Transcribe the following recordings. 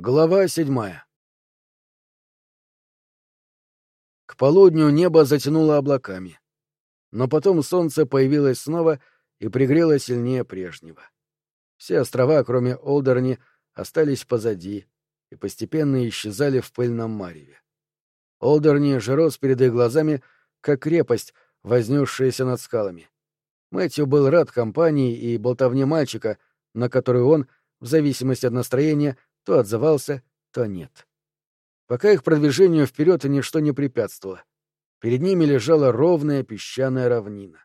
Глава седьмая К полудню небо затянуло облаками. Но потом солнце появилось снова и пригрело сильнее прежнего. Все острова, кроме Олдерни, остались позади и постепенно исчезали в пыльном мареве. Олдерни же рос перед их глазами, как крепость, вознесшаяся над скалами. Мэтью был рад компании и болтовне мальчика, на которую он, в зависимости от настроения, то отзывался, то нет. Пока их продвижению вперед ничто не препятствовало. Перед ними лежала ровная песчаная равнина.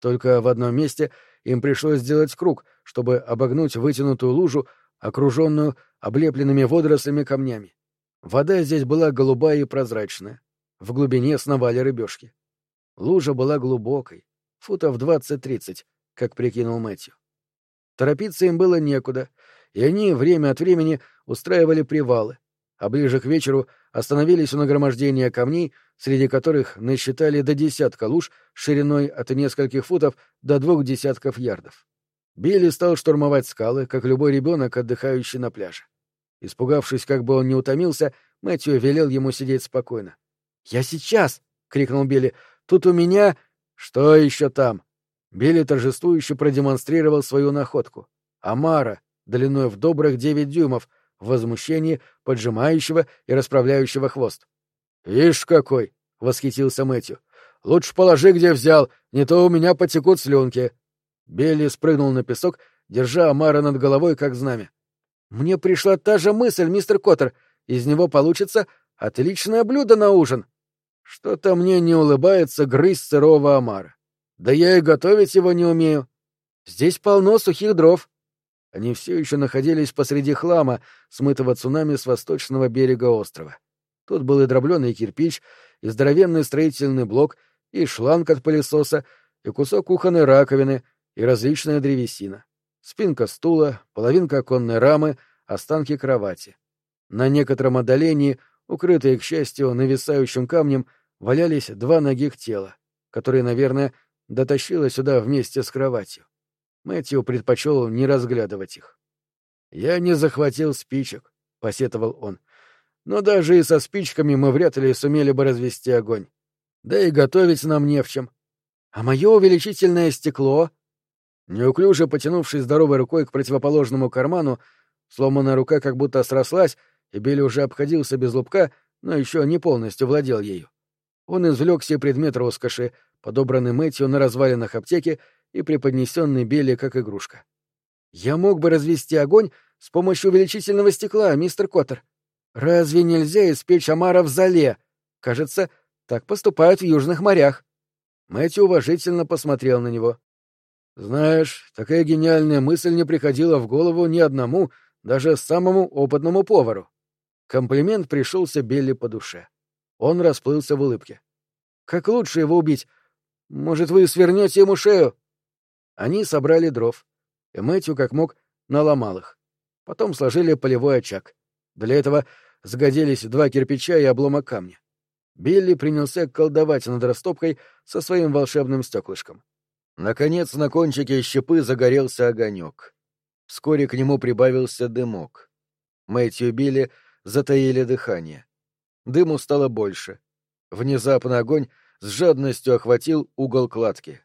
Только в одном месте им пришлось сделать круг, чтобы обогнуть вытянутую лужу, окруженную облепленными водорослями камнями. Вода здесь была голубая и прозрачная. В глубине сновали рыбешки. Лужа была глубокой, футов двадцать-тридцать, как прикинул Мэтью. Торопиться им было некуда, и они время от времени устраивали привалы, а ближе к вечеру остановились у нагромождения камней, среди которых насчитали до десятка луж шириной от нескольких футов до двух десятков ярдов. Билли стал штурмовать скалы, как любой ребенок, отдыхающий на пляже. Испугавшись, как бы он не утомился, Мэтью велел ему сидеть спокойно. «Я сейчас!» — крикнул Билли. «Тут у меня...» «Что еще там?» Билли торжествующе продемонстрировал свою находку. Амара, длиной в добрых девять дюймов, в возмущении поджимающего и расправляющего хвост. «Ишь какой!» — восхитился Мэтью. «Лучше положи, где взял, не то у меня потекут слюнки». Билли спрыгнул на песок, держа Амара над головой, как знамя. «Мне пришла та же мысль, мистер Коттер. Из него получится отличное блюдо на ужин». «Что-то мне не улыбается грызть сырого Амара. Да я и готовить его не умею. Здесь полно сухих дров». Они все еще находились посреди хлама, смытого цунами с восточного берега острова. Тут был и дробленый кирпич, и здоровенный строительный блок, и шланг от пылесоса, и кусок кухонной раковины, и различная древесина. Спинка стула, половинка оконной рамы, останки кровати. На некотором отдалении, укрытые, к счастью, нависающим камнем, валялись два ногих тела, которые, наверное, дотащило сюда вместе с кроватью. Мэтью предпочел не разглядывать их. «Я не захватил спичек», — посетовал он. «Но даже и со спичками мы вряд ли сумели бы развести огонь. Да и готовить нам не в чем. А мое увеличительное стекло...» Неуклюже потянувшись здоровой рукой к противоположному карману, сломанная рука как будто срослась, и Билли уже обходился без лупка, но еще не полностью владел ею. Он извлек себе предмет роскоши, подобранный Мэтью на развалинах аптеки и преподнесенный Билли как игрушка. «Я мог бы развести огонь с помощью увеличительного стекла, мистер Коттер. Разве нельзя испечь омара в зале? Кажется, так поступают в южных морях». Мэтью уважительно посмотрел на него. Знаешь, такая гениальная мысль не приходила в голову ни одному, даже самому опытному повару. Комплимент пришелся Белли по душе. Он расплылся в улыбке. Как лучше его убить? Может, вы свернете ему шею? Они собрали дров, и Мэтью, как мог, наломал их. Потом сложили полевой очаг. Для этого сгодились два кирпича и обломок камня. Билли принялся колдовать над растопкой со своим волшебным стеклышком. Наконец на кончике щепы загорелся огонек. Вскоре к нему прибавился дымок. Мэтью и Билли затаили дыхание. Дыму стало больше. Внезапно огонь с жадностью охватил угол кладки.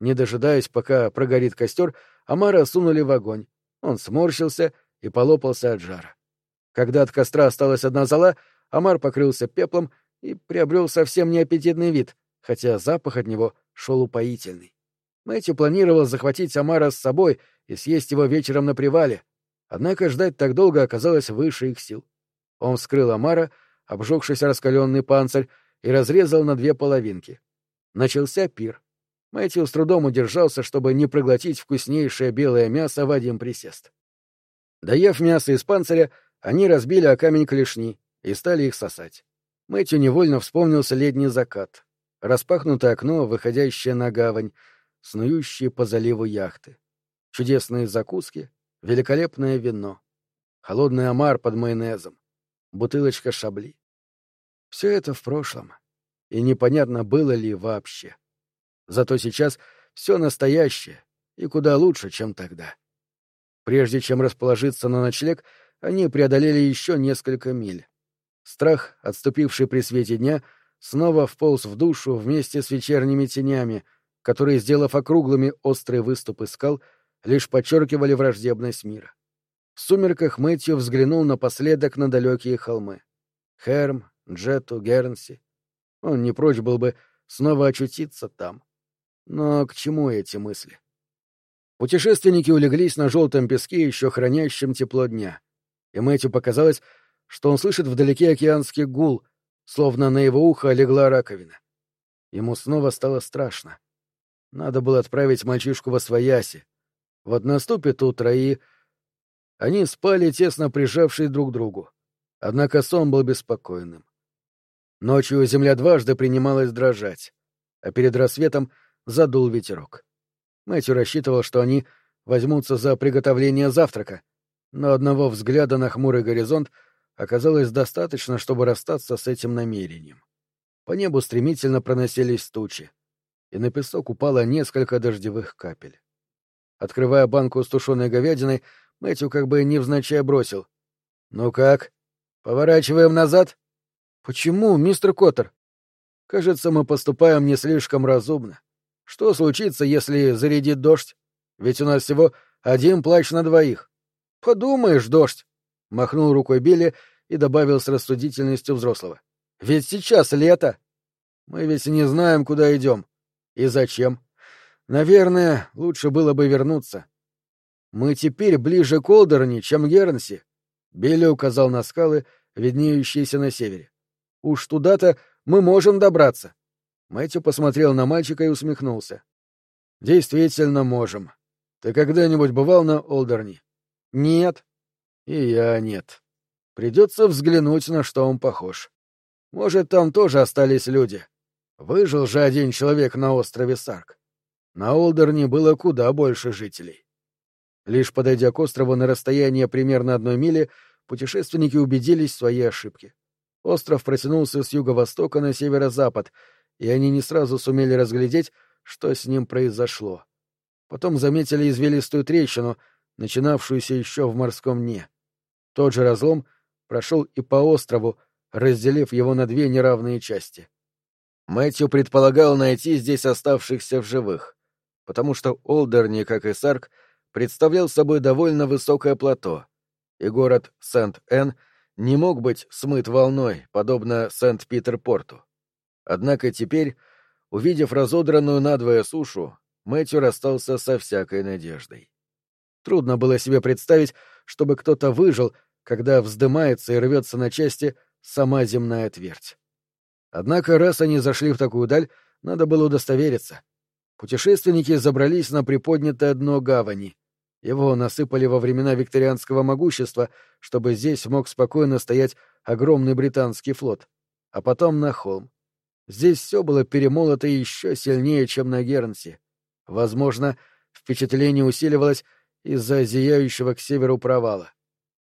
Не дожидаясь, пока прогорит костер, Амара сунули в огонь. Он сморщился и полопался от жара. Когда от костра осталась одна зола, Амар покрылся пеплом и приобрел совсем неаппетитный вид, хотя запах от него шел упоительный. Мэтью планировал захватить Амара с собой и съесть его вечером на привале, однако ждать так долго оказалось выше их сил. Он вскрыл Амара, обжегшийся раскаленный панцирь, и разрезал на две половинки. Начался пир. Мэтью с трудом удержался, чтобы не проглотить вкуснейшее белое мясо в один присест. Доев мясо из панциря, они разбили о камень клешни и стали их сосать. Мэтью невольно вспомнился летний закат, распахнутое окно, выходящее на гавань, снующие по заливу яхты. Чудесные закуски, великолепное вино, холодный омар под майонезом, бутылочка шабли. Все это в прошлом, и непонятно, было ли вообще. Зато сейчас все настоящее и куда лучше, чем тогда. Прежде чем расположиться на ночлег, они преодолели еще несколько миль. Страх, отступивший при свете дня, снова вполз в душу вместе с вечерними тенями, которые, сделав округлыми острые выступы скал, лишь подчеркивали враждебность мира. В сумерках Мэтью взглянул напоследок на далекие холмы. Херм, Джету, Гернси. Он не прочь был бы снова очутиться там. Но к чему эти мысли? Путешественники улеглись на желтом песке, еще хранящем тепло дня. И Мэтью показалось, что он слышит вдалеке океанский гул, словно на его ухо легла раковина. Ему снова стало страшно. Надо было отправить мальчишку во свояси. Вот наступит утро, и... Они спали, тесно прижавшись друг к другу. Однако сон был беспокойным. Ночью земля дважды принималась дрожать, а перед рассветом задул ветерок. Мэтью рассчитывал, что они возьмутся за приготовление завтрака, но одного взгляда на хмурый горизонт оказалось достаточно, чтобы расстаться с этим намерением. По небу стремительно проносились тучи, и на песок упало несколько дождевых капель. Открывая банку с тушеной говядиной, Мэтью как бы невзначай бросил. «Ну как? Поворачиваем назад?» «Почему, мистер Коттер?» «Кажется, мы поступаем не слишком разумно. Что случится, если зарядит дождь? Ведь у нас всего один плащ на двоих. Подумаешь, дождь!» — махнул рукой Билли и добавил с рассудительностью взрослого. «Ведь сейчас лето. Мы ведь не знаем, куда идем. И зачем. Наверное, лучше было бы вернуться. Мы теперь ближе к Олдерни, чем Гернси. Билли указал на скалы, виднеющиеся на севере. Уж туда-то мы можем добраться. Мэтью посмотрел на мальчика и усмехнулся. Действительно можем. Ты когда-нибудь бывал на Олдерни? Нет. И я нет. Придется взглянуть, на что он похож. Может, там тоже остались люди. Выжил же один человек на острове Сарк. На Олдерни было куда больше жителей. Лишь подойдя к острову на расстояние примерно одной мили, путешественники убедились в своей ошибке. Остров протянулся с юго-востока на северо-запад, и они не сразу сумели разглядеть, что с ним произошло. Потом заметили извилистую трещину, начинавшуюся еще в морском дне. Тот же разлом прошел и по острову, разделив его на две неравные части. Мэтью предполагал найти здесь оставшихся в живых, потому что Олдерни, как и Сарк, представлял собой довольно высокое плато, и город Сент-Эн не мог быть смыт волной, подобно Сент-Питер-Порту. Однако теперь, увидев разодранную надвое сушу, Мэтью расстался со всякой надеждой. Трудно было себе представить, чтобы кто-то выжил, когда вздымается и рвется на части сама земная твердь. Однако, раз они зашли в такую даль, надо было удостовериться. Путешественники забрались на приподнятое дно гавани, его насыпали во времена викторианского могущества, чтобы здесь мог спокойно стоять огромный британский флот. А потом на холм. Здесь все было перемолото еще сильнее, чем на Гернсе. Возможно, впечатление усиливалось из-за зияющего к северу провала.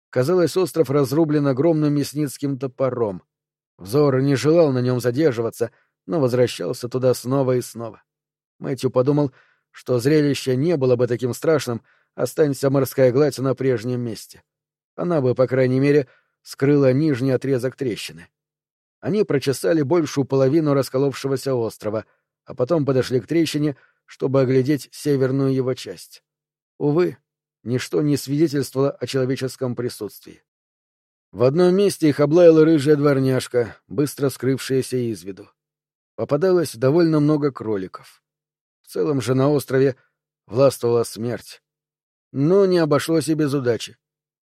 Казалось, остров разрублен огромным мясницким топором. Взор не желал на нем задерживаться, но возвращался туда снова и снова. Мэтью подумал, что зрелище не было бы таким страшным, останься морская гладь на прежнем месте. Она бы, по крайней мере, скрыла нижний отрезок трещины. Они прочесали большую половину расколовшегося острова, а потом подошли к трещине, чтобы оглядеть северную его часть. Увы, ничто не свидетельствовало о человеческом присутствии. В одном месте их облаяла рыжая дворняжка, быстро скрывшаяся из виду. Попадалось довольно много кроликов. В целом же на острове властвовала смерть. Но не обошлось и без удачи.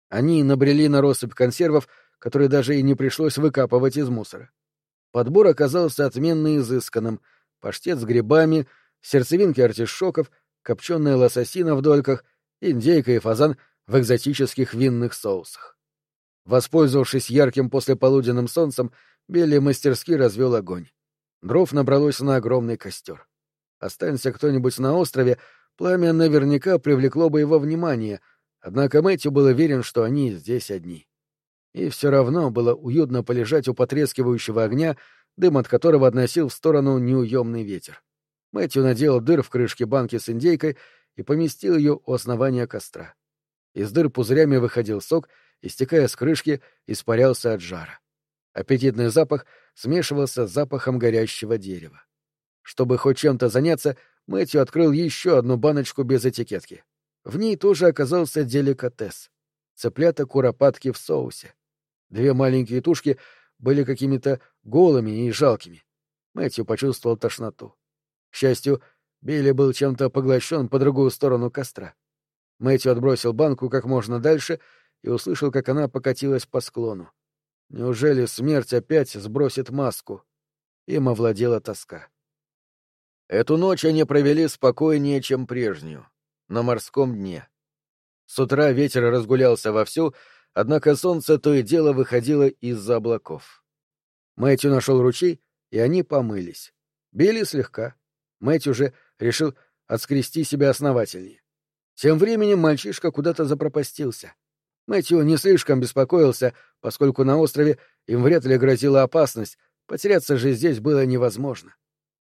Они набрели на россыпь консервов, которые даже и не пришлось выкапывать из мусора. Подбор оказался отменно изысканным. Паштет с грибами, сердцевинки артишоков, копченая лососина в дольках, индейка и фазан в экзотических винных соусах. Воспользовавшись ярким послеполуденным солнцем, Билли мастерски развел огонь. Дров набралось на огромный костер. Останься кто-нибудь на острове, Пламя наверняка привлекло бы его внимание, однако Мэтью был уверен, что они здесь одни. И все равно было уютно полежать у потрескивающего огня, дым от которого относил в сторону неуемный ветер. Мэтью надел дыр в крышке банки с индейкой и поместил ее у основания костра. Из дыр пузырями выходил сок, и, стекая с крышки, испарялся от жара. Аппетитный запах смешивался с запахом горящего дерева. Чтобы хоть чем-то заняться, Мэтью открыл еще одну баночку без этикетки. В ней тоже оказался деликатес — цыплята-куропатки в соусе. Две маленькие тушки были какими-то голыми и жалкими. Мэтью почувствовал тошноту. К счастью, Билли был чем-то поглощен по другую сторону костра. Мэтью отбросил банку как можно дальше и услышал, как она покатилась по склону. Неужели смерть опять сбросит маску? Им овладела тоска. Эту ночь они провели спокойнее, чем прежнюю, на морском дне. С утра ветер разгулялся вовсю, однако солнце то и дело выходило из-за облаков. Мэтью нашел ручей, и они помылись. Били слегка. Мэтью же решил отскрести себя основательнее. Тем временем мальчишка куда-то запропастился. Мэтью не слишком беспокоился, поскольку на острове им вряд ли грозила опасность, потеряться же здесь было невозможно.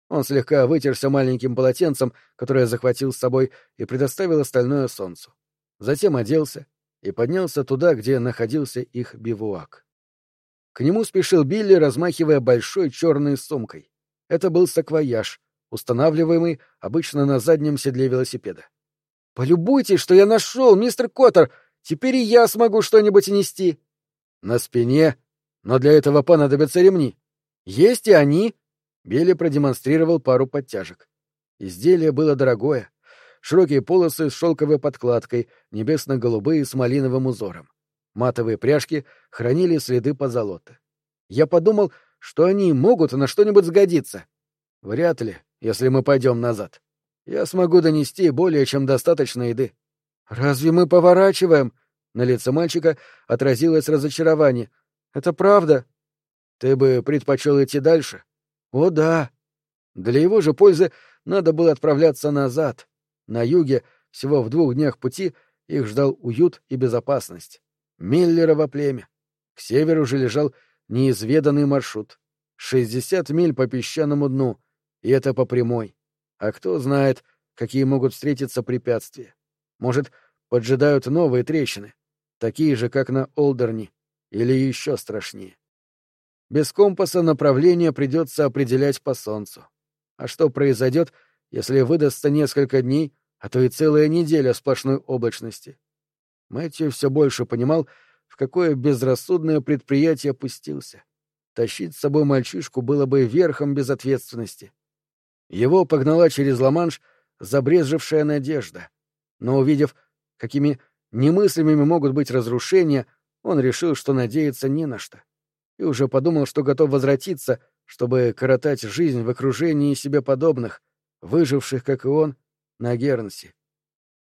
Он слегка вытерся маленьким полотенцем, которое захватил с собой, и предоставил остальное солнцу. Затем оделся и поднялся туда, где находился их бивуак. К нему спешил Билли, размахивая большой черной сумкой. Это был саквояж, устанавливаемый обычно на заднем седле велосипеда. «Полюбуйтесь, что я нашел, мистер Коттер! Теперь и я смогу что-нибудь нести!» «На спине, но для этого понадобятся ремни. Есть и они!» Билли продемонстрировал пару подтяжек. Изделие было дорогое. Широкие полосы с шелковой подкладкой, небесно-голубые с малиновым узором. Матовые пряжки хранили следы позолоты. Я подумал, что они могут на что-нибудь сгодиться. Вряд ли, если мы пойдем назад. Я смогу донести более чем достаточно еды. Разве мы поворачиваем? На лице мальчика отразилось разочарование. Это правда? Ты бы предпочел идти дальше? О, да. Для его же пользы надо было отправляться назад. На юге, всего в двух днях пути, их ждал уют и безопасность. Миллерово племя. К северу же лежал неизведанный маршрут. Шестьдесят миль по песчаному дну, и это по прямой. А кто знает, какие могут встретиться препятствия. Может, поджидают новые трещины, такие же, как на Олдерне, или еще страшнее. Без компаса направление придется определять по солнцу. А что произойдет, если выдастся несколько дней, а то и целая неделя сплошной облачности? Мэтью все больше понимал, в какое безрассудное предприятие опустился. Тащить с собой мальчишку было бы верхом безответственности. Его погнала через Ла-Манш забрезжившая надежда. Но увидев, какими немыслимыми могут быть разрушения, он решил, что надеяться не на что и уже подумал, что готов возвратиться, чтобы коротать жизнь в окружении себе подобных, выживших, как и он, на Гернсе.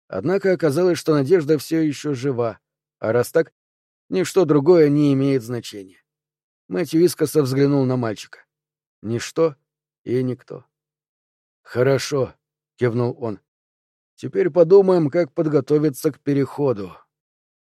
Однако оказалось, что надежда все еще жива, а раз так, ничто другое не имеет значения. Мэтью искоса взглянул на мальчика. Ничто и никто. «Хорошо», — кивнул он. «Теперь подумаем, как подготовиться к переходу».